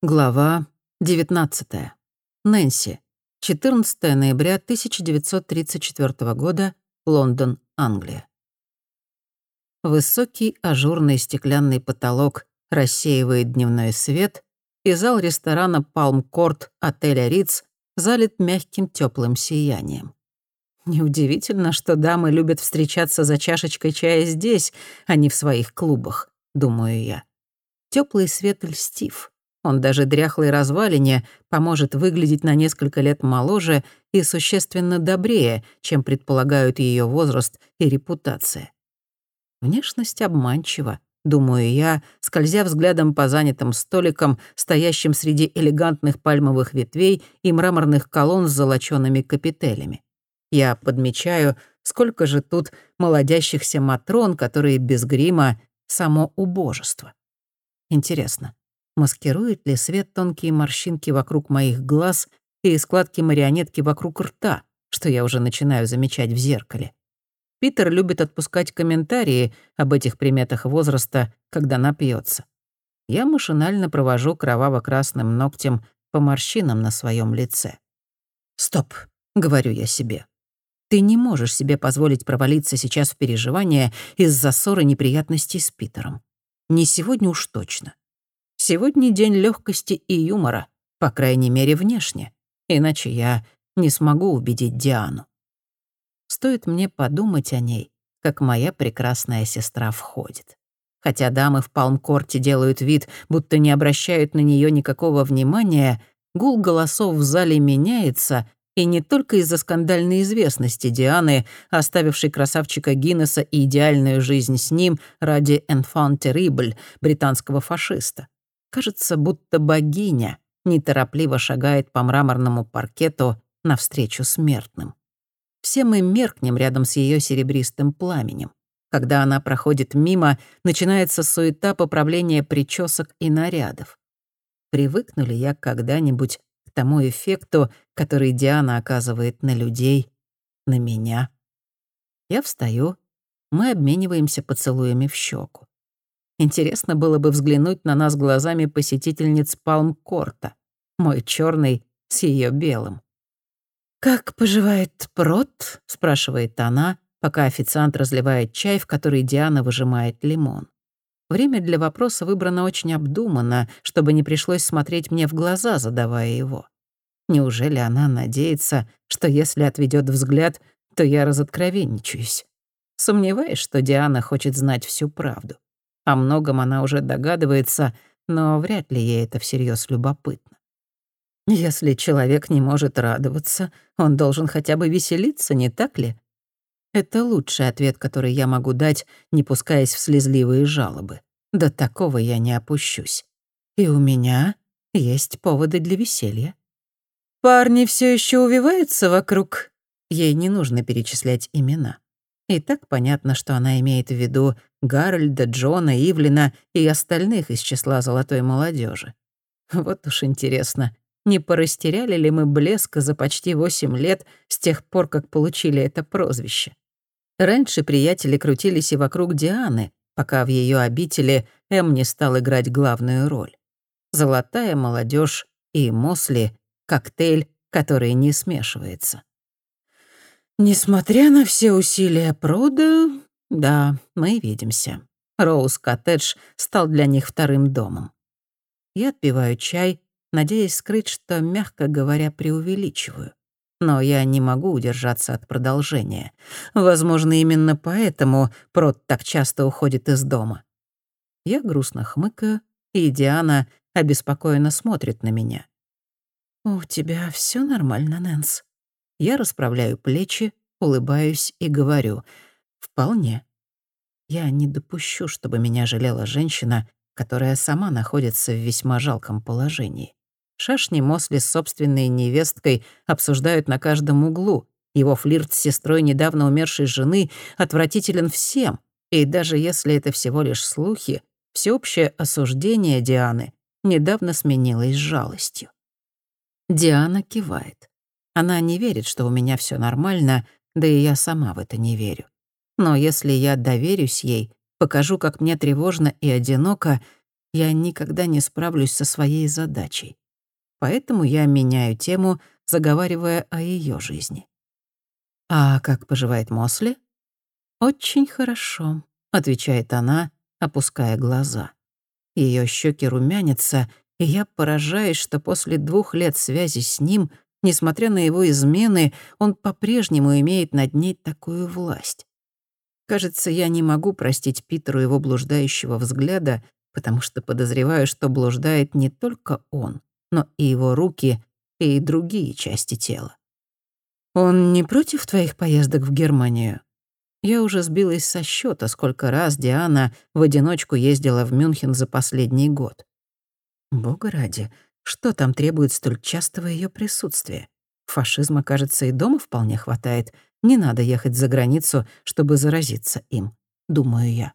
Глава 19. Нэнси. 14 ноября 1934 года. Лондон, Англия. Высокий ажурный стеклянный потолок рассеивает дневной свет, и зал ресторана «Палм-Корт» отеля «Риц» залит мягким теплым сиянием. Неудивительно, что дамы любят встречаться за чашечкой чая здесь, а не в своих клубах, думаю я. Теплый свет льстив. Он даже дряхлой развалине поможет выглядеть на несколько лет моложе и существенно добрее, чем предполагают ее возраст и репутация. Внешность обманчива, думаю я, скользя взглядом по занятым столикам, стоящим среди элегантных пальмовых ветвей и мраморных колонн с золочёными капителями. Я подмечаю, сколько же тут молодящихся матрон, которые без грима — само убожество. Интересно, маскирует ли свет тонкие морщинки вокруг моих глаз и складки марионетки вокруг рта, что я уже начинаю замечать в зеркале. Питер любит отпускать комментарии об этих приметах возраста, когда напьется. Я машинально провожу кроваво-красным ногтем по морщинам на своем лице. «Стоп», — говорю я себе. «Ты не можешь себе позволить провалиться сейчас в переживания из-за ссоры неприятностей с Питером. Не сегодня уж точно. Сегодня день легкости и юмора, по крайней мере, внешне. Иначе я не смогу убедить Диану. Стоит мне подумать о ней, как моя прекрасная сестра входит. Хотя дамы в Палмкорте делают вид, будто не обращают на нее никакого внимания, гул голосов в зале меняется, и не только из-за скандальной известности Дианы, оставившей красавчика Гиннесса и идеальную жизнь с ним ради «enfant terrible» британского фашиста. Кажется, будто богиня неторопливо шагает по мраморному паркету навстречу смертным. Все мы меркнем рядом с ее серебристым пламенем. Когда она проходит мимо, начинается суета поправления причесок и нарядов. Привыкну ли я когда-нибудь к тому эффекту, который Диана оказывает на людей, на меня? Я встаю, мы обмениваемся поцелуями в щеку. Интересно было бы взглянуть на нас глазами посетительниц Палм-Корта. Мой черный с ее белым. «Как поживает Прот?» — спрашивает она, пока официант разливает чай, в который Диана выжимает лимон. Время для вопроса выбрано очень обдуманно, чтобы не пришлось смотреть мне в глаза, задавая его. Неужели она надеется, что если отведет взгляд, то я разоткровенничаюсь? Сомневаюсь, что Диана хочет знать всю правду. О многом она уже догадывается, но вряд ли ей это всерьез любопытно. Если человек не может радоваться, он должен хотя бы веселиться, не так ли? Это лучший ответ, который я могу дать, не пускаясь в слезливые жалобы. До такого я не опущусь. И у меня есть поводы для веселья. Парни все еще увиваются вокруг. Ей не нужно перечислять имена. И так понятно, что она имеет в виду Гарольда, Джона, Ивлина и остальных из числа золотой молодежи. Вот уж интересно, не порастеряли ли мы блеска за почти восемь лет с тех пор, как получили это прозвище? Раньше приятели крутились и вокруг Дианы, пока в ее обители Эм не стал играть главную роль. Золотая молодежь и Мосли — коктейль, который не смешивается. Несмотря на все усилия Прода, да, мы видимся. Роуз-коттедж стал для них вторым домом. Я отпиваю чай, надеясь скрыть, что, мягко говоря, преувеличиваю. Но я не могу удержаться от продолжения. Возможно, именно поэтому Прод так часто уходит из дома. Я грустно хмыкаю, и Диана обеспокоенно смотрит на меня. «У тебя все нормально, Нэнс?» Я расправляю плечи, улыбаюсь и говорю «Вполне». Я не допущу, чтобы меня жалела женщина, которая сама находится в весьма жалком положении. Шашни Мосли с собственной невесткой обсуждают на каждом углу. Его флирт с сестрой недавно умершей жены отвратителен всем. И даже если это всего лишь слухи, всеобщее осуждение Дианы недавно сменилось жалостью. Диана кивает. Она не верит, что у меня все нормально, да и я сама в это не верю. Но если я доверюсь ей, покажу, как мне тревожно и одиноко, я никогда не справлюсь со своей задачей. Поэтому я меняю тему, заговаривая о ее жизни. «А как поживает Мосли?» «Очень хорошо», — отвечает она, опуская глаза. Ее щеки румянятся, и я поражаюсь, что после двух лет связи с ним, несмотря на его измены, он по-прежнему имеет над ней такую власть. Кажется, я не могу простить Питеру его блуждающего взгляда, потому что подозреваю, что блуждает не только он, но и его руки и другие части тела. Он не против твоих поездок в Германию? Я уже сбилась со счета, сколько раз Диана в одиночку ездила в Мюнхен за последний год. Бога ради, что там требует столь частого ее присутствия? Фашизма, кажется, и дома вполне хватает. Не надо ехать за границу, чтобы заразиться им, думаю я.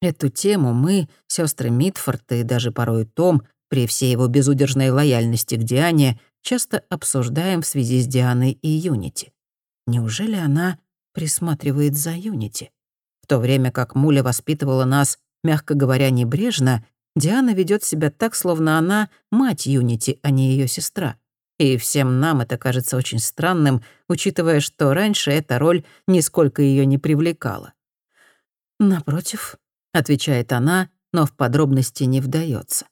Эту тему мы, сестры Митфорд и даже порой Том, при всей его безудержной лояльности к Диане, часто обсуждаем в связи с Дианой и Юнити. Неужели она присматривает за Юнити? В то время как Муля воспитывала нас, мягко говоря, небрежно, Диана ведет себя так, словно она мать Юнити, а не ее сестра. И всем нам это кажется очень странным, учитывая, что раньше эта роль нисколько ее не привлекала. Напротив, — отвечает она, но в подробности не вдается.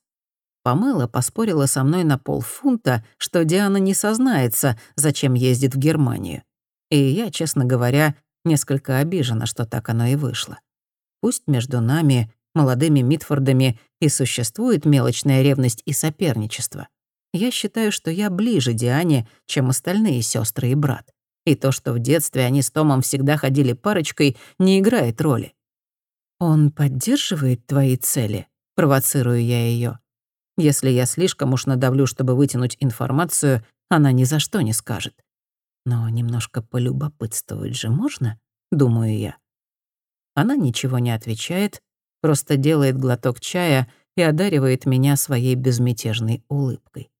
Помыла поспорила со мной на полфунта, что Диана не сознается, зачем ездит в Германию. И я, честно говоря, несколько обижена, что так оно и вышло. Пусть между нами, молодыми Митфордами, и существует мелочная ревность и соперничество. Я считаю, что я ближе Диане, чем остальные сестры и брат. И то, что в детстве они с Томом всегда ходили парочкой, не играет роли. «Он поддерживает твои цели?» — провоцирую я ее. Если я слишком уж надавлю, чтобы вытянуть информацию, она ни за что не скажет. Но немножко полюбопытствовать же можно, думаю я. Она ничего не отвечает, просто делает глоток чая и одаривает меня своей безмятежной улыбкой.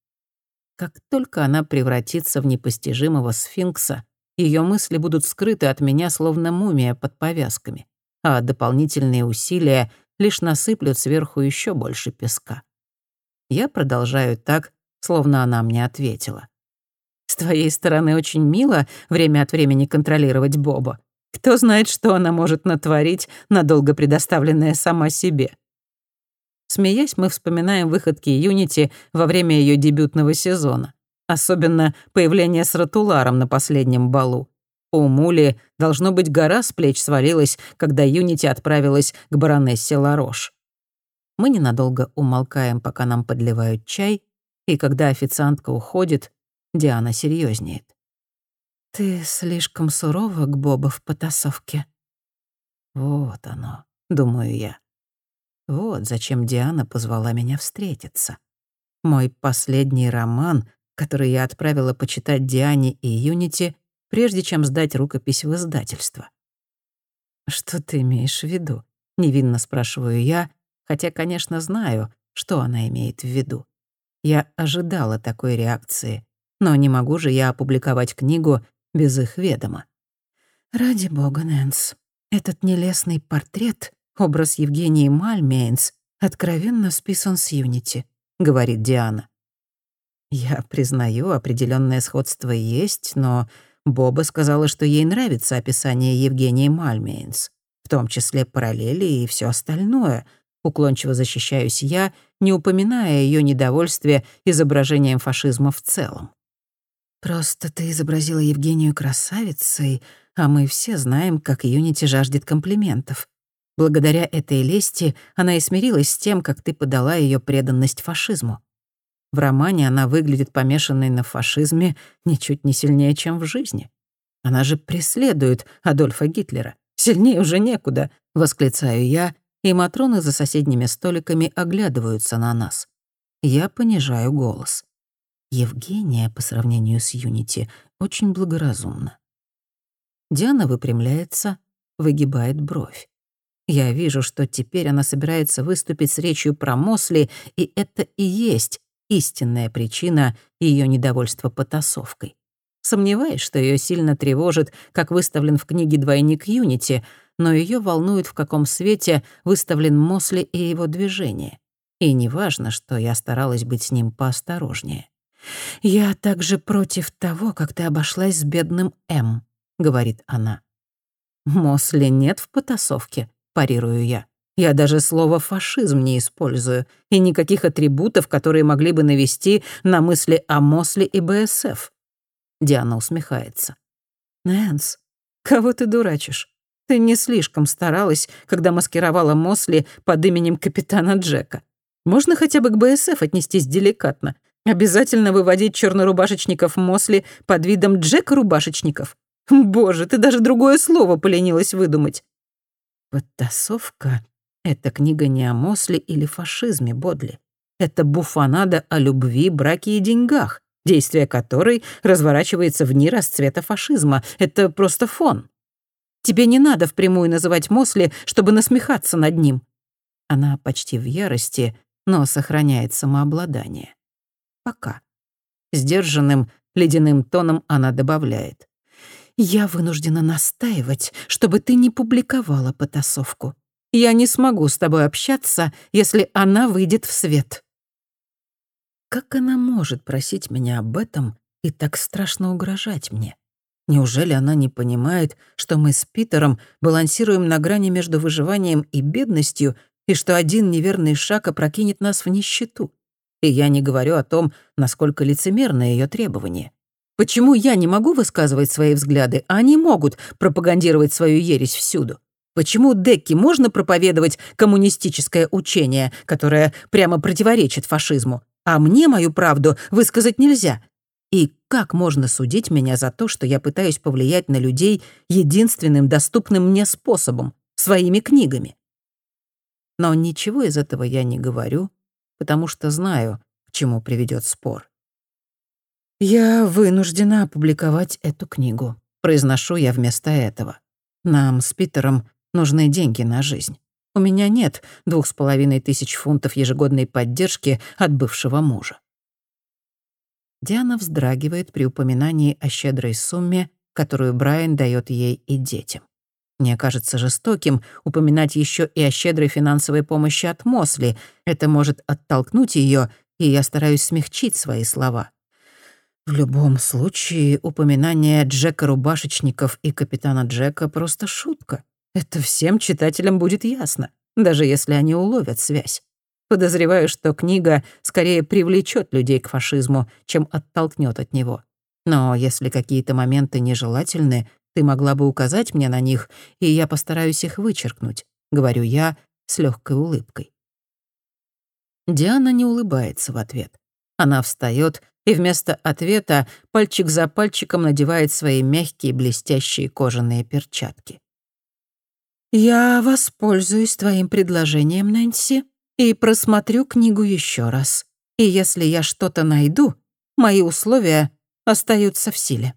Как только она превратится в непостижимого сфинкса, ее мысли будут скрыты от меня, словно мумия под повязками а дополнительные усилия лишь насыплют сверху еще больше песка. Я продолжаю так, словно она мне ответила. «С твоей стороны очень мило время от времени контролировать Боба. Кто знает, что она может натворить, надолго предоставленная сама себе». Смеясь, мы вспоминаем выходки Юнити во время ее дебютного сезона. Особенно появление с Ратуларом на последнем балу. У Мули, должно быть, гора с плеч свалилась, когда Юнити отправилась к баронессе Ларош. Мы ненадолго умолкаем, пока нам подливают чай, и когда официантка уходит, Диана серьезнеет. «Ты слишком сурова к Боба в потасовке». Вот оно, думаю я. Вот зачем Диана позвала меня встретиться. Мой последний роман, который я отправила почитать Диане и Юнити — прежде чем сдать рукопись в издательство. «Что ты имеешь в виду?» — невинно спрашиваю я, хотя, конечно, знаю, что она имеет в виду. Я ожидала такой реакции, но не могу же я опубликовать книгу без их ведома. «Ради бога, Нэнс, этот нелестный портрет, образ Евгении Мальмейнс, откровенно списан с Юнити», — говорит Диана. Я признаю, определенное сходство есть, но Боба сказала, что ей нравится описание Евгении Мальмейнс, в том числе параллели и все остальное. Уклончиво защищаюсь я, не упоминая ее недовольстве изображением фашизма в целом. «Просто ты изобразила Евгению красавицей, а мы все знаем, как Юнити жаждет комплиментов. Благодаря этой лести она и смирилась с тем, как ты подала ее преданность фашизму. В романе она выглядит помешанной на фашизме ничуть не сильнее, чем в жизни. Она же преследует Адольфа Гитлера. Сильнее уже некуда, восклицаю я, и матроны за соседними столиками оглядываются на нас. Я понижаю голос. Евгения, по сравнению с Юнити, очень благоразумна. Диана выпрямляется, выгибает бровь. Я вижу, что теперь она собирается выступить с речью про Мосли, и это и есть истинная причина ее недовольства потасовкой. Сомневаюсь, что ее сильно тревожит, как выставлен в книге двойник Юнити, но ее волнует, в каком свете выставлен Мосли и его движение. И неважно, что я старалась быть с ним поосторожнее. «Я также против того, как ты обошлась с бедным М», — говорит она. «Мосли нет в потасовке», — парирую я. Я даже слово «фашизм» не использую, и никаких атрибутов, которые могли бы навести на мысли о Мосли и БСФ. Диана усмехается. «Нэнс, кого ты дурачишь? Ты не слишком старалась, когда маскировала Мосли под именем капитана Джека. Можно хотя бы к БСФ отнестись деликатно. Обязательно выводить чернорубашечников Мосли под видом Джека-рубашечников. Боже, ты даже другое слово поленилась выдумать. Подтасовка — это книга не о Мосли или фашизме, Бодли. Это буфанада о любви, браке и деньгах, действие которой разворачивается в дни расцвета фашизма. Это просто фон. Тебе не надо впрямую называть Мосли, чтобы насмехаться над ним. Она почти в ярости, но сохраняет самообладание. Пока. Сдержанным, ледяным тоном она добавляет. «Я вынуждена настаивать, чтобы ты не публиковала потасовку. Я не смогу с тобой общаться, если она выйдет в свет». Как она может просить меня об этом и так страшно угрожать мне? Неужели она не понимает, что мы с Питером балансируем на грани между выживанием и бедностью, и что один неверный шаг опрокинет нас в нищету? И я не говорю о том, насколько лицемерно ее требование. Почему я не могу высказывать свои взгляды, а они могут пропагандировать свою ересь всюду? Почему Декки можно проповедовать коммунистическое учение, которое прямо противоречит фашизму, а мне мою правду высказать нельзя? И как можно судить меня за то, что я пытаюсь повлиять на людей единственным доступным мне способом — своими книгами? Но ничего из этого я не говорю, потому что знаю, к чему приведет спор. «Я вынуждена опубликовать эту книгу», — произношу я вместо этого. «Нам с Питером нужны деньги на жизнь. У меня нет двух с половиной тысяч фунтов ежегодной поддержки от бывшего мужа». Диана вздрагивает при упоминании о щедрой сумме, которую Брайан дает ей и детям. Мне кажется жестоким упоминать еще и о щедрой финансовой помощи от Мосли. Это может оттолкнуть ее, и я стараюсь смягчить свои слова. В любом случае, упоминание Джека Рубашечников и капитана Джека просто шутка. Это всем читателям будет ясно, даже если они уловят связь. Подозреваю, что книга скорее привлечет людей к фашизму, чем оттолкнет от него. Но если какие-то моменты нежелательны, ты могла бы указать мне на них, и я постараюсь их вычеркнуть, говорю я с легкой улыбкой. Диана не улыбается в ответ. Она встает и вместо ответа пальчик за пальчиком надевает свои мягкие блестящие кожаные перчатки. «Я воспользуюсь твоим предложением, Нэнси, и просмотрю книгу еще раз. И если я что-то найду, мои условия остаются в силе».